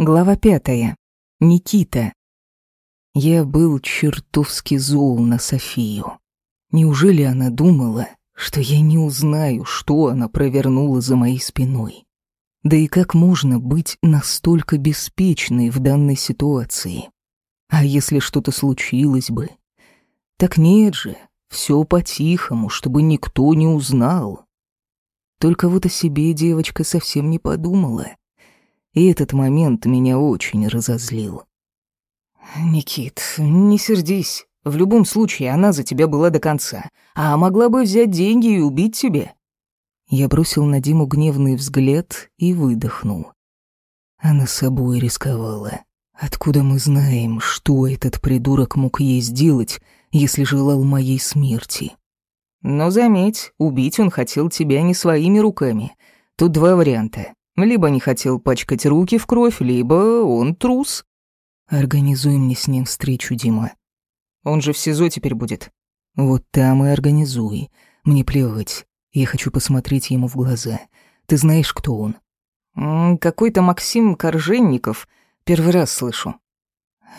Глава пятая. Никита. Я был чертовски зол на Софию. Неужели она думала, что я не узнаю, что она провернула за моей спиной? Да и как можно быть настолько беспечной в данной ситуации? А если что-то случилось бы? Так нет же, все по-тихому, чтобы никто не узнал. Только вот о себе девочка совсем не подумала — и этот момент меня очень разозлил. «Никит, не сердись. В любом случае, она за тебя была до конца, а могла бы взять деньги и убить тебя». Я бросил на Диму гневный взгляд и выдохнул. Она собой рисковала. Откуда мы знаем, что этот придурок мог ей сделать, если желал моей смерти? Но заметь, убить он хотел тебя не своими руками. Тут два варианта. Либо не хотел пачкать руки в кровь, либо он трус. Организуй мне с ним встречу, Дима. Он же в СИЗО теперь будет. Вот там и организуй. Мне плевать. Я хочу посмотреть ему в глаза. Ты знаешь, кто он? Какой-то Максим Корженников. Первый раз слышу.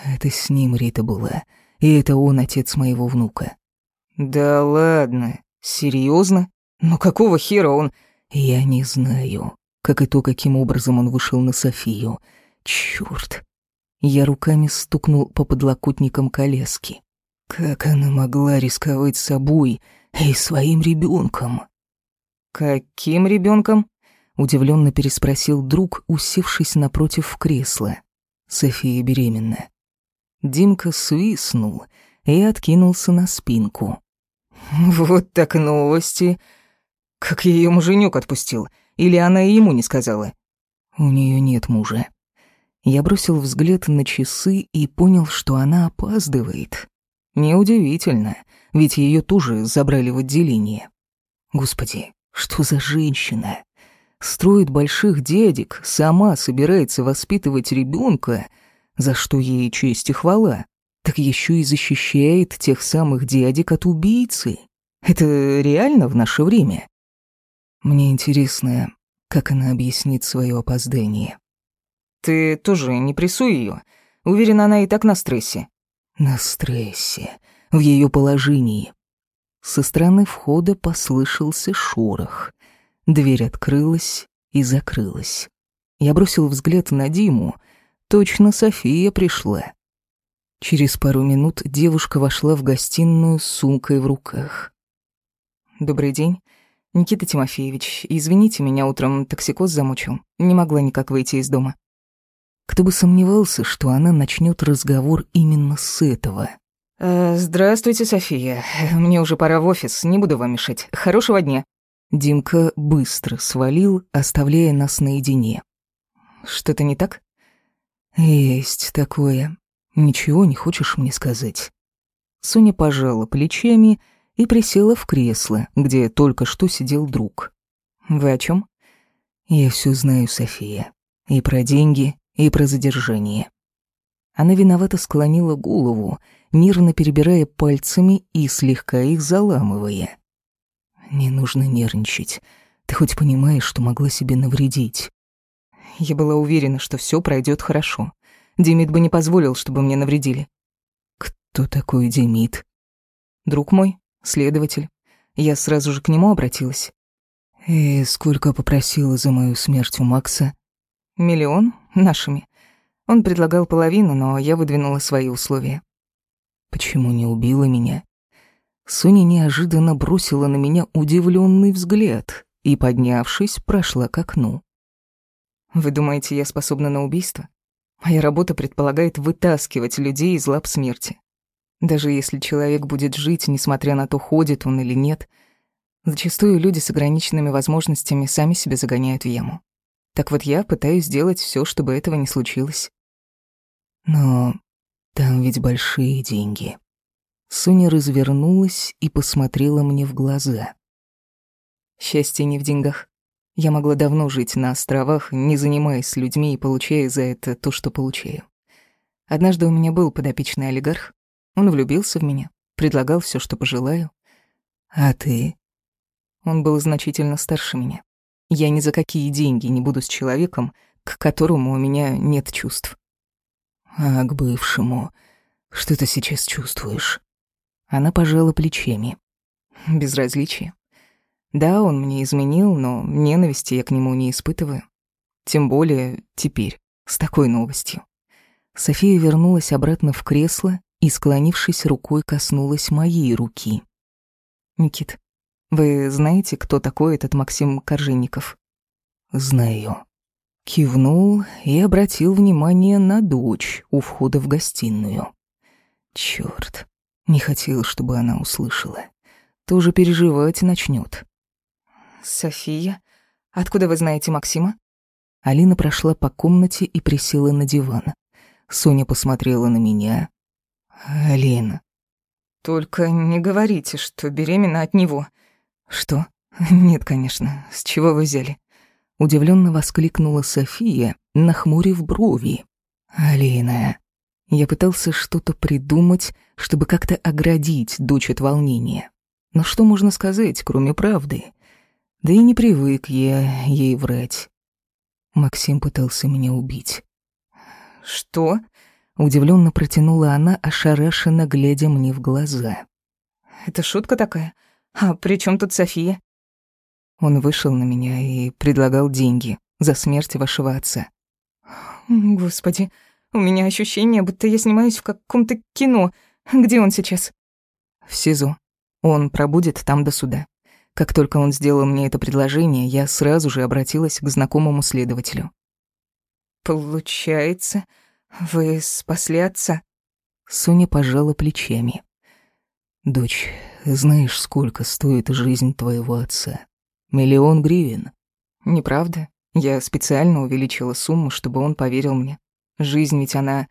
Это с ним Рита была. И это он отец моего внука. Да ладно. Серьезно? Ну какого хера он... Я не знаю как и то, каким образом он вышел на Софию. Чёрт. Я руками стукнул по подлокотникам коляски. Как она могла рисковать собой и своим ребенком? Каким ребенком? удивленно переспросил друг, усевшись напротив в кресло. София беременна. Димка свистнул и откинулся на спинку. Вот так новости. Как ее муженек отпустил. Или она и ему не сказала? У нее нет мужа. Я бросил взгляд на часы и понял, что она опаздывает. Неудивительно, ведь ее тоже забрали в отделение. Господи, что за женщина? Строит больших дядек, сама собирается воспитывать ребенка, за что ей честь и хвала. Так еще и защищает тех самых дядек от убийцы. Это реально в наше время? Мне интересно, как она объяснит свое опоздание. «Ты тоже не прессуй ее. Уверена, она и так на стрессе». «На стрессе. В ее положении». Со стороны входа послышался шорох. Дверь открылась и закрылась. Я бросил взгляд на Диму. Точно София пришла. Через пару минут девушка вошла в гостиную с сумкой в руках. «Добрый день. «Никита Тимофеевич, извините, меня утром токсикоз замучил. Не могла никак выйти из дома». Кто бы сомневался, что она начнет разговор именно с этого. «Э, «Здравствуйте, София. Мне уже пора в офис, не буду вам мешать. Хорошего дня». Димка быстро свалил, оставляя нас наедине. «Что-то не так?» «Есть такое. Ничего не хочешь мне сказать?» Соня пожала плечами и присела в кресло, где только что сидел друг. «Вы о чем? «Я все знаю, София. И про деньги, и про задержание». Она виновато склонила голову, нервно перебирая пальцами и слегка их заламывая. «Не нужно нервничать. Ты хоть понимаешь, что могла себе навредить?» Я была уверена, что все пройдет хорошо. Демид бы не позволил, чтобы мне навредили. «Кто такой Демид?» «Друг мой, следователь. Я сразу же к нему обратилась. «И сколько попросила за мою смерть у Макса?» «Миллион нашими. Он предлагал половину, но я выдвинула свои условия». «Почему не убила меня?» Соня неожиданно бросила на меня удивленный взгляд и, поднявшись, прошла к окну. «Вы думаете, я способна на убийство? Моя работа предполагает вытаскивать людей из лап смерти. Даже если человек будет жить, несмотря на то, ходит он или нет, зачастую люди с ограниченными возможностями сами себя загоняют в яму. Так вот я пытаюсь сделать все, чтобы этого не случилось. Но там ведь большие деньги. Соня развернулась и посмотрела мне в глаза. Счастье не в деньгах. Я могла давно жить на островах, не занимаясь людьми и получая за это то, что получаю. Однажды у меня был подопечный олигарх, он влюбился в меня, предлагал все, что пожелаю. А ты? Он был значительно старше меня. Я ни за какие деньги не буду с человеком, к которому у меня нет чувств. А к бывшему, что ты сейчас чувствуешь? Она пожала плечами. Безразличие. Да, он мне изменил, но ненависти я к нему не испытываю. Тем более теперь, с такой новостью. София вернулась обратно в кресло и, склонившись рукой, коснулась моей руки. «Никит, вы знаете, кто такой этот Максим Коржинников?» «Знаю». Кивнул и обратил внимание на дочь у входа в гостиную. Чёрт, не хотел, чтобы она услышала. Тоже переживать начнёт. «София, откуда вы знаете Максима?» Алина прошла по комнате и присела на диван. Соня посмотрела на меня. «Алина». «Только не говорите, что беременна от него». «Что? Нет, конечно. С чего вы взяли?» Удивленно воскликнула София, нахмурив брови. «Алина». Я пытался что-то придумать, чтобы как-то оградить дочь от волнения. Но что можно сказать, кроме правды? Да и не привык я ей врать. Максим пытался меня убить. «Что?» — удивленно протянула она, ошарашенно глядя мне в глаза. «Это шутка такая? А при чем тут София?» Он вышел на меня и предлагал деньги за смерть вашего отца. «Господи, у меня ощущение, будто я снимаюсь в каком-то кино. Где он сейчас?» «В СИЗО. Он пробудет там до суда. Как только он сделал мне это предложение, я сразу же обратилась к знакомому следователю. «Получается, вы спасли отца?» Соня пожала плечами. «Дочь, знаешь, сколько стоит жизнь твоего отца? Миллион гривен». «Неправда. Я специально увеличила сумму, чтобы он поверил мне. Жизнь ведь она...»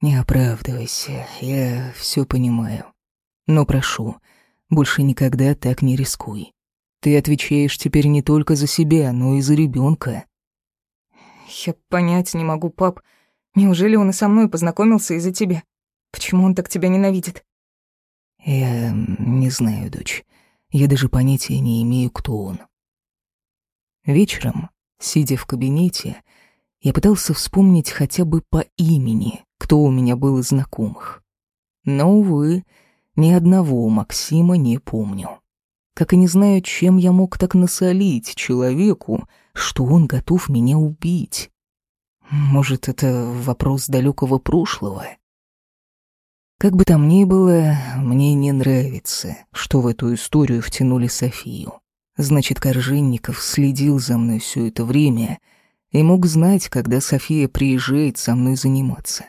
«Не оправдывайся, я все понимаю. Но прошу, больше никогда так не рискуй. Ты отвечаешь теперь не только за себя, но и за ребенка. Я понять не могу, пап. Неужели он и со мной познакомился из-за тебя? Почему он так тебя ненавидит? Я не знаю, дочь. Я даже понятия не имею, кто он. Вечером, сидя в кабинете, я пытался вспомнить хотя бы по имени, кто у меня был из знакомых. Но, увы, ни одного Максима не помню как и не знаю, чем я мог так насолить человеку, что он готов меня убить. Может, это вопрос далекого прошлого? Как бы там ни было, мне не нравится, что в эту историю втянули Софию. Значит, Коржинников следил за мной все это время и мог знать, когда София приезжает со мной заниматься.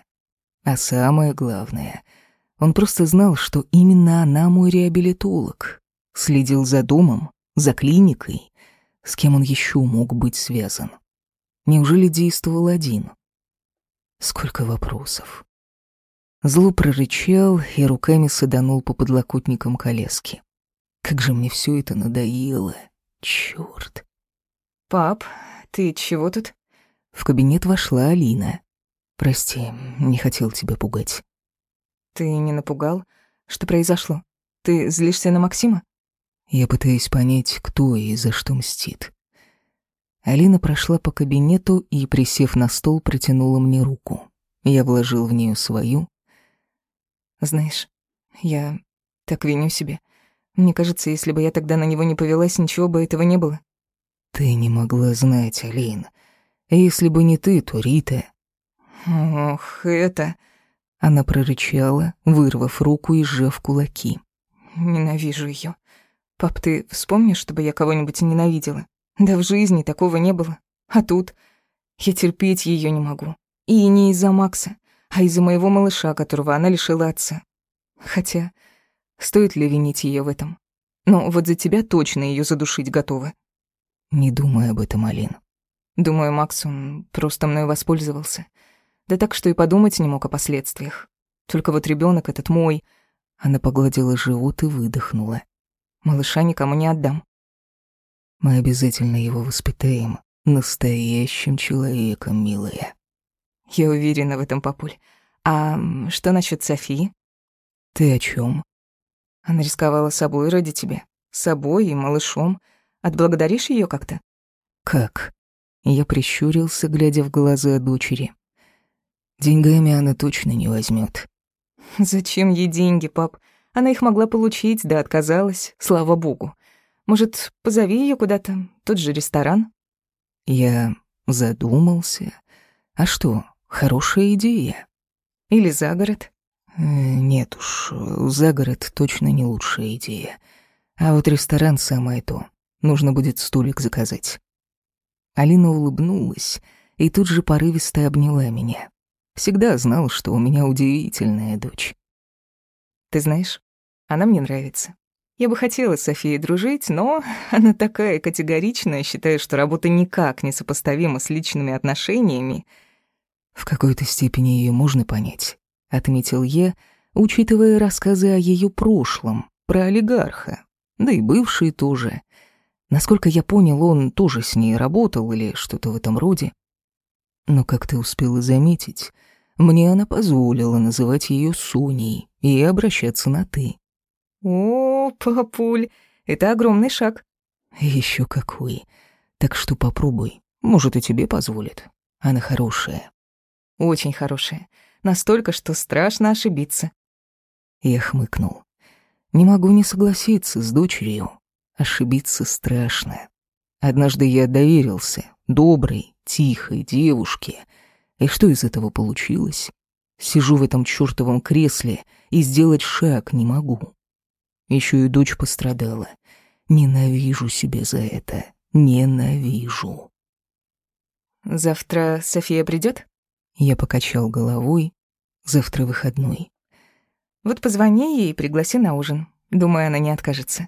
А самое главное, он просто знал, что именно она мой реабилитолог, Следил за домом, за клиникой. С кем он еще мог быть связан? Неужели действовал один? Сколько вопросов. Зло прорычал и руками саданул по подлокотникам коляски. Как же мне все это надоело. Черт. «Пап, ты чего тут?» В кабинет вошла Алина. «Прости, не хотел тебя пугать». «Ты не напугал? Что произошло? Ты злишься на Максима?» Я пытаюсь понять, кто и за что мстит. Алина прошла по кабинету и, присев на стол, протянула мне руку. Я вложил в нее свою. «Знаешь, я так виню себе. Мне кажется, если бы я тогда на него не повелась, ничего бы этого не было». «Ты не могла знать, Алина. Если бы не ты, то Рита...» «Ох, это...» Она прорычала, вырвав руку и сжав кулаки. «Ненавижу ее. «Пап, ты вспомнишь, чтобы я кого-нибудь ненавидела? Да в жизни такого не было. А тут я терпеть ее не могу. И не из-за Макса, а из-за моего малыша, которого она лишила отца. Хотя, стоит ли винить ее в этом? Но вот за тебя точно ее задушить готова». «Не думай об этом, Алин». Думаю, Макс, он просто мной воспользовался. Да так, что и подумать не мог о последствиях. Только вот ребенок этот мой. Она погладила живот и выдохнула. Малыша никому не отдам. Мы обязательно его воспитаем настоящим человеком, милая. Я уверена в этом, папуль. А что насчет Софии? Ты о чем? Она рисковала собой ради тебя. Собой и малышом. Отблагодаришь ее как-то? Как? Я прищурился, глядя в глаза дочери. Деньгами она точно не возьмет. Зачем ей деньги, пап? Она их могла получить, да отказалась, слава богу. Может, позови ее куда-то, тот же ресторан? Я задумался. А что, хорошая идея. Или за город? Э, нет уж, за город точно не лучшая идея. А вот ресторан самое то. Нужно будет столик заказать. Алина улыбнулась и тут же порывисто обняла меня. Всегда знал, что у меня удивительная дочь. Ты знаешь, она мне нравится. Я бы хотела с Софией дружить, но она такая категоричная, считая, что работа никак не сопоставима с личными отношениями. В какой-то степени ее можно понять, отметил я, учитывая рассказы о ее прошлом, про олигарха, да и бывший тоже. Насколько я понял, он тоже с ней работал или что-то в этом роде. Но, как ты успела заметить, мне она позволила называть ее Соней и обращаться на «ты». «О, папуль, это огромный шаг». Еще какой. Так что попробуй, может, и тебе позволит. Она хорошая». «Очень хорошая. Настолько, что страшно ошибиться». Я хмыкнул. Не могу не согласиться с дочерью. Ошибиться страшно. Однажды я доверился доброй, тихой девушке. И что из этого получилось? Сижу в этом чёртовом кресле и сделать шаг не могу. Еще и дочь пострадала. Ненавижу себя за это. Ненавижу. Завтра София придет? Я покачал головой. Завтра выходной. Вот позвони ей и пригласи на ужин. Думаю, она не откажется.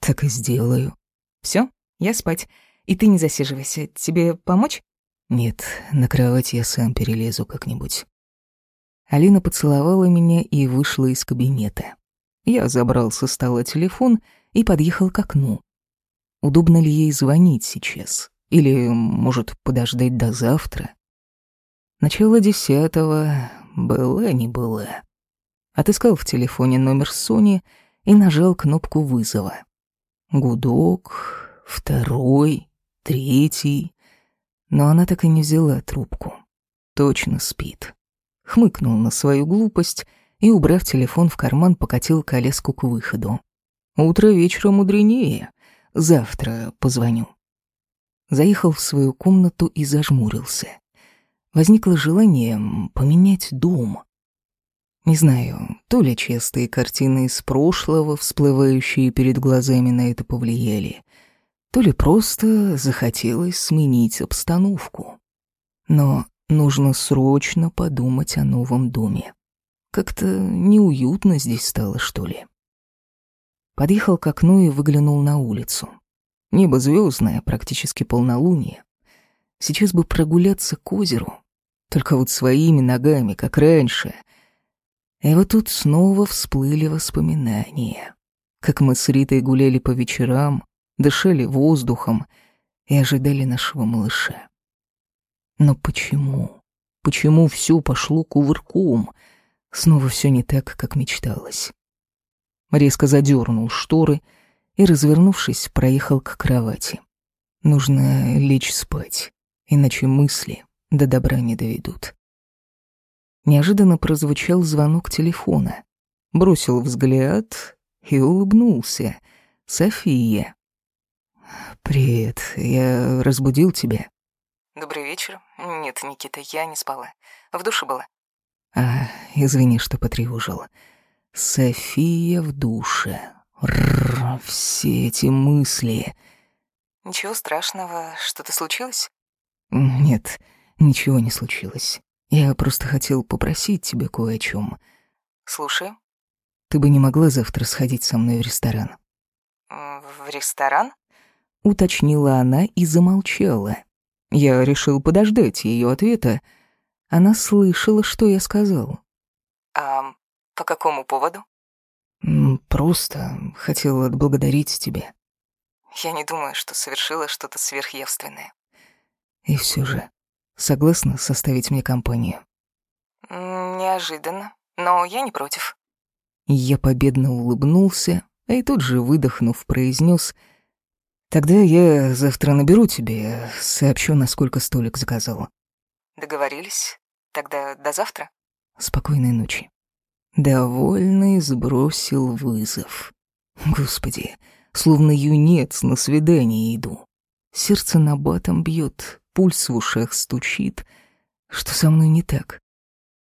Так и сделаю. Все, я спать. И ты не засиживайся. Тебе помочь? Нет, на кровать я сам перелезу как-нибудь. Алина поцеловала меня и вышла из кабинета. Я забрал со стола телефон и подъехал к окну. Удобно ли ей звонить сейчас? Или, может, подождать до завтра? Начало десятого было не было. Отыскал в телефоне номер Сони и нажал кнопку вызова. Гудок, второй, третий. Но она так и не взяла трубку. Точно спит. Хмыкнул на свою глупость и, убрав телефон в карман, покатил колеску к выходу. Утро вечера мудренее. Завтра позвоню. Заехал в свою комнату и зажмурился. Возникло желание поменять дом. Не знаю, то ли честные картины из прошлого, всплывающие перед глазами, на это повлияли, то ли просто захотелось сменить обстановку. Но нужно срочно подумать о новом доме. Как-то неуютно здесь стало, что ли. Подъехал к окну и выглянул на улицу. Небо звездное, практически полнолуние. Сейчас бы прогуляться к озеру, только вот своими ногами, как раньше — и вот тут снова всплыли воспоминания. Как мы с Ритой гуляли по вечерам, дышали воздухом и ожидали нашего малыша. Но почему? Почему все пошло кувырком? Снова все не так, как мечталось. Резко задернул шторы и, развернувшись, проехал к кровати. Нужно лечь спать, иначе мысли до добра не доведут. Неожиданно прозвучал звонок телефона. Бросил взгляд и улыбнулся. «София». «Привет, я разбудил тебя?» «Добрый вечер. Нет, Никита, я не спала. В душе была». «А, извини, что потревожил. София в душе. Рррр, все эти мысли...» «Ничего страшного. Что-то случилось?» «Нет, ничего не случилось. Я просто хотел попросить тебя кое о чем. Слушай. Ты бы не могла завтра сходить со мной в ресторан? В ресторан? Уточнила она и замолчала. Я решил подождать ее ответа. Она слышала, что я сказал. А по какому поводу? Просто хотел отблагодарить тебя. Я не думаю, что совершила что-то сверхъявственное. И все же, Согласна составить мне компанию? Неожиданно, но я не против. Я победно улыбнулся, а и тут же, выдохнув, произнес: Тогда я завтра наберу тебе, сообщу, насколько столик заказал. Договорились? Тогда до завтра? Спокойной ночи. Довольный сбросил вызов. Господи, словно юнец на свидание иду. Сердце на батом бьет, пульс в ушах стучит. Что со мной не так?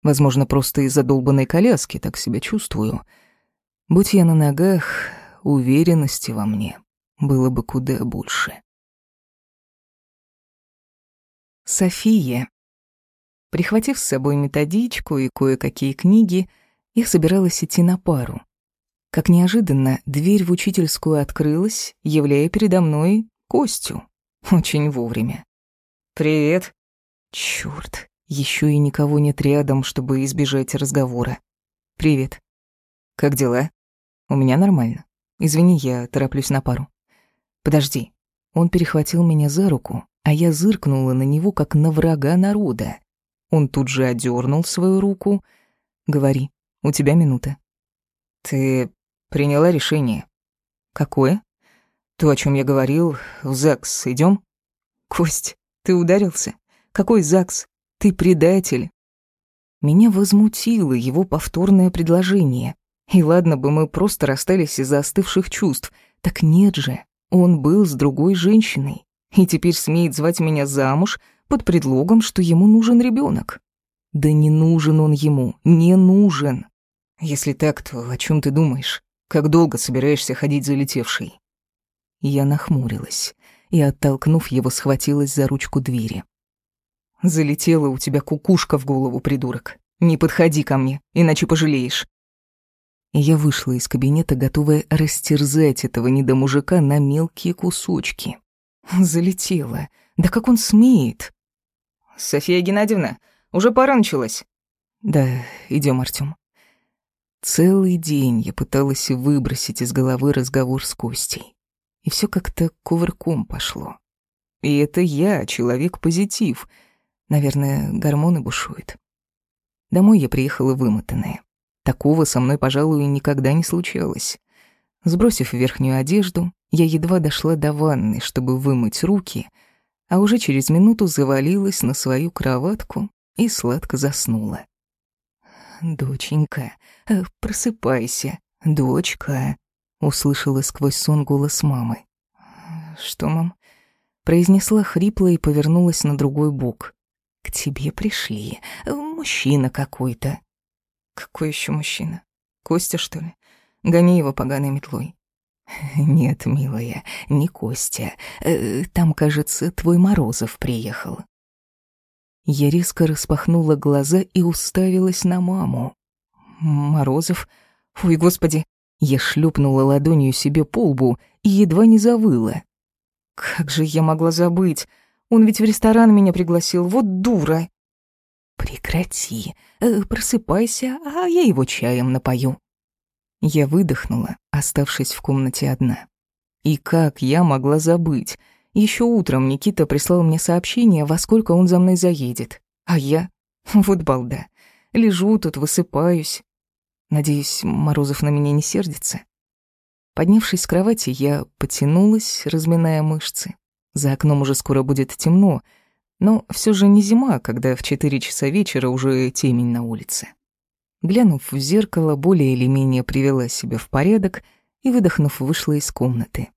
Возможно, просто из-за долбанной коляски так себя чувствую. Будь я на ногах, уверенности во мне было бы куда больше. София. Прихватив с собой методичку и кое-какие книги, я собиралась идти на пару. Как неожиданно дверь в учительскую открылась, являя передо мной Костю. Очень вовремя. «Привет». Чёрт, еще и никого нет рядом, чтобы избежать разговора. «Привет. Как дела?» «У меня нормально. Извини, я тороплюсь на пару». «Подожди». Он перехватил меня за руку, а я зыркнула на него, как на врага народа. Он тут же одернул свою руку. «Говори, у тебя минута». «Ты приняла решение?» «Какое?» «То, о чем я говорил, в ЗАГС идем? «Кость, ты ударился? Какой ЗАГС? Ты предатель!» Меня возмутило его повторное предложение. И ладно бы мы просто расстались из-за остывших чувств. Так нет же. Он был с другой женщиной и теперь смеет звать меня замуж под предлогом, что ему нужен ребенок. Да не нужен он ему, не нужен. Если так, то о чем ты думаешь? Как долго собираешься ходить залетевший? Я нахмурилась и, оттолкнув его, схватилась за ручку двери. Залетела у тебя кукушка в голову, придурок. Не подходи ко мне, иначе пожалеешь я вышла из кабинета, готовая растерзать этого недомужика на мелкие кусочки. Залетела. Да как он смеет? «София Геннадьевна, уже пора началась». «Да, идем, Артём». Целый день я пыталась выбросить из головы разговор с Костей. И все как-то кувырком пошло. И это я, человек-позитив. Наверное, гормоны бушуют. Домой я приехала вымотанная. Такого со мной, пожалуй, никогда не случалось. Сбросив верхнюю одежду, я едва дошла до ванны, чтобы вымыть руки, а уже через минуту завалилась на свою кроватку и сладко заснула. «Доченька, э, просыпайся, дочка», — услышала сквозь сон голос мамы. «Что, мам?» — произнесла хрипло и повернулась на другой бок. «К тебе пришли. Мужчина какой-то». Какой еще мужчина? Костя, что ли? Гони его поганой метлой. Нет, милая, не Костя. Э, там, кажется, твой Морозов приехал. Я резко распахнула глаза и уставилась на маму. Морозов? Ой, господи! Я шлепнула ладонью себе по лбу и едва не завыла. Как же я могла забыть? Он ведь в ресторан меня пригласил, вот дура. «Прекрати, э, просыпайся, а я его чаем напою». Я выдохнула, оставшись в комнате одна. И как я могла забыть? Еще утром Никита прислал мне сообщение, во сколько он за мной заедет. А я? Вот балда. Лежу тут, высыпаюсь. Надеюсь, Морозов на меня не сердится. Поднявшись с кровати, я потянулась, разминая мышцы. За окном уже скоро будет темно, но все же не зима, когда в четыре часа вечера уже темень на улице. Глянув в зеркало, более или менее привела себя в порядок и, выдохнув, вышла из комнаты.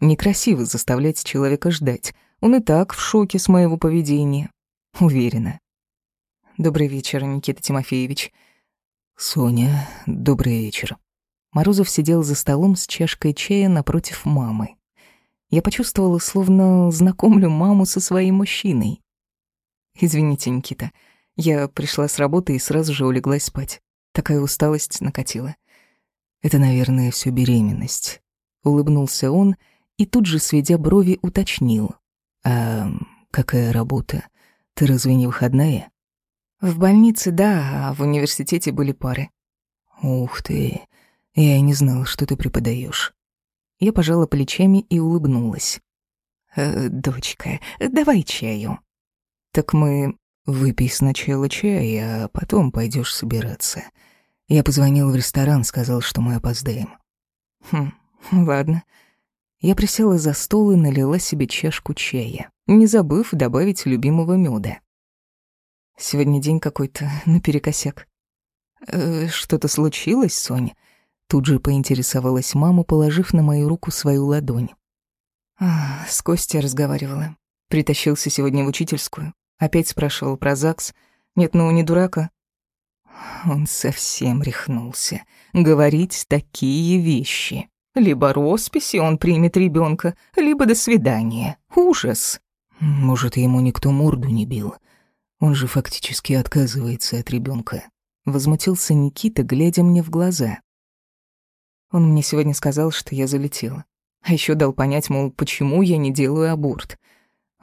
Некрасиво заставлять человека ждать. Он и так в шоке с моего поведения. Уверена. Добрый вечер, Никита Тимофеевич. Соня, добрый вечер. Морозов сидел за столом с чашкой чая напротив мамы. Я почувствовала, словно знакомлю маму со своим мужчиной. «Извините, Никита, я пришла с работы и сразу же улеглась спать. Такая усталость накатила». «Это, наверное, все беременность», — улыбнулся он и тут же, сведя брови, уточнил. «А какая работа? Ты разве не выходная?» «В больнице, да, а в университете были пары». «Ух ты, я не знала, что ты преподаешь. Я пожала плечами и улыбнулась. «Э, «Дочка, давай чаю». «Так мы... Выпей сначала чай, а потом пойдешь собираться. Я позвонил в ресторан, сказал, что мы опоздаем». «Хм, ладно». Я присела за стол и налила себе чашку чая, не забыв добавить любимого меда. Сегодня день какой-то наперекосяк. «Э, «Что-то случилось, Соня?» Тут же поинтересовалась мама, положив на мою руку свою ладонь. А, с Костей разговаривала. Притащился сегодня в учительскую. Опять спрашивал про ЗАГС. Нет, ну не дурака. Он совсем рехнулся. Говорить такие вещи. Либо росписи он примет ребенка, либо до свидания. Ужас. Может, ему никто морду не бил. Он же фактически отказывается от ребенка. Возмутился Никита, глядя мне в глаза. Он мне сегодня сказал, что я залетела. А еще дал понять, мол, почему я не делаю аборт.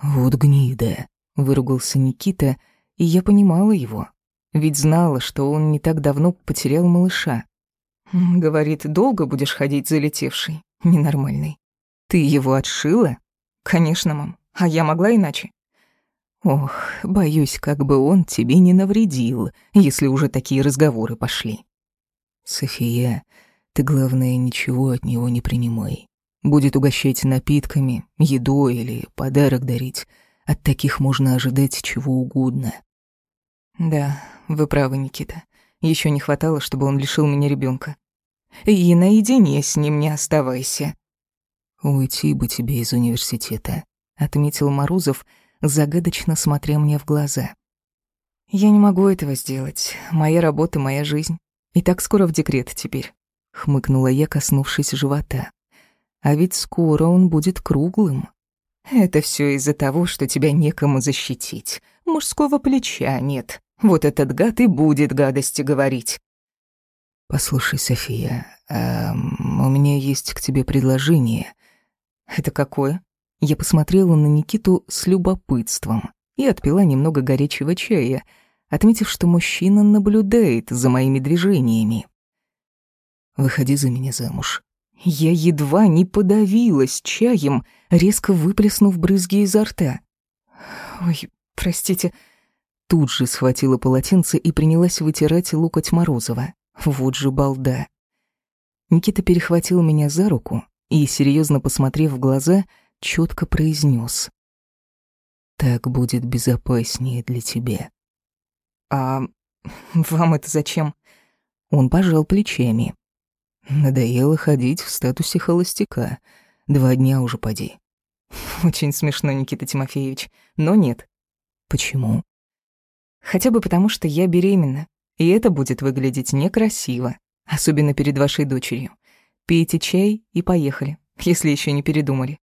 «Вот гнида», — выругался Никита, и я понимала его. Ведь знала, что он не так давно потерял малыша. Говорит, долго будешь ходить залетевший, ненормальный. Ты его отшила? Конечно, мам. А я могла иначе? Ох, боюсь, как бы он тебе не навредил, если уже такие разговоры пошли. София, ты, главное, ничего от него не принимай. Будет угощать напитками, едой или подарок дарить. От таких можно ожидать чего угодно. Да, вы правы, Никита. Еще не хватало, чтобы он лишил меня ребенка. И наедине с ним не оставайся. Уйти бы тебе из университета, отметил Морозов, загадочно смотря мне в глаза. Я не могу этого сделать. Моя работа, моя жизнь. И так скоро в декрет теперь. Хмыкнула я, коснувшись живота. А ведь скоро он будет круглым. Это все из-за того, что тебя некому защитить. Мужского плеча нет. Вот этот гад и будет гадости говорить. Послушай, София, а у меня есть к тебе предложение. Это какое? Я посмотрела на Никиту с любопытством и отпила немного горячего чая, отметив, что мужчина наблюдает за моими движениями. Выходи за меня замуж. Я едва не подавилась чаем, резко выплеснув брызги изо рта. «Ой, простите». Тут же схватила полотенце и принялась вытирать локоть Морозова. Вот же балда. Никита перехватил меня за руку и, серьезно посмотрев в глаза, четко произнес: «Так будет безопаснее для тебя». «А вам это зачем?» Он пожал плечами. Надоело ходить в статусе холостяка. Два дня уже поди. Очень смешно, Никита Тимофеевич, но нет. Почему? Хотя бы потому, что я беременна, и это будет выглядеть некрасиво, особенно перед вашей дочерью. Пейте чай и поехали, если еще не передумали.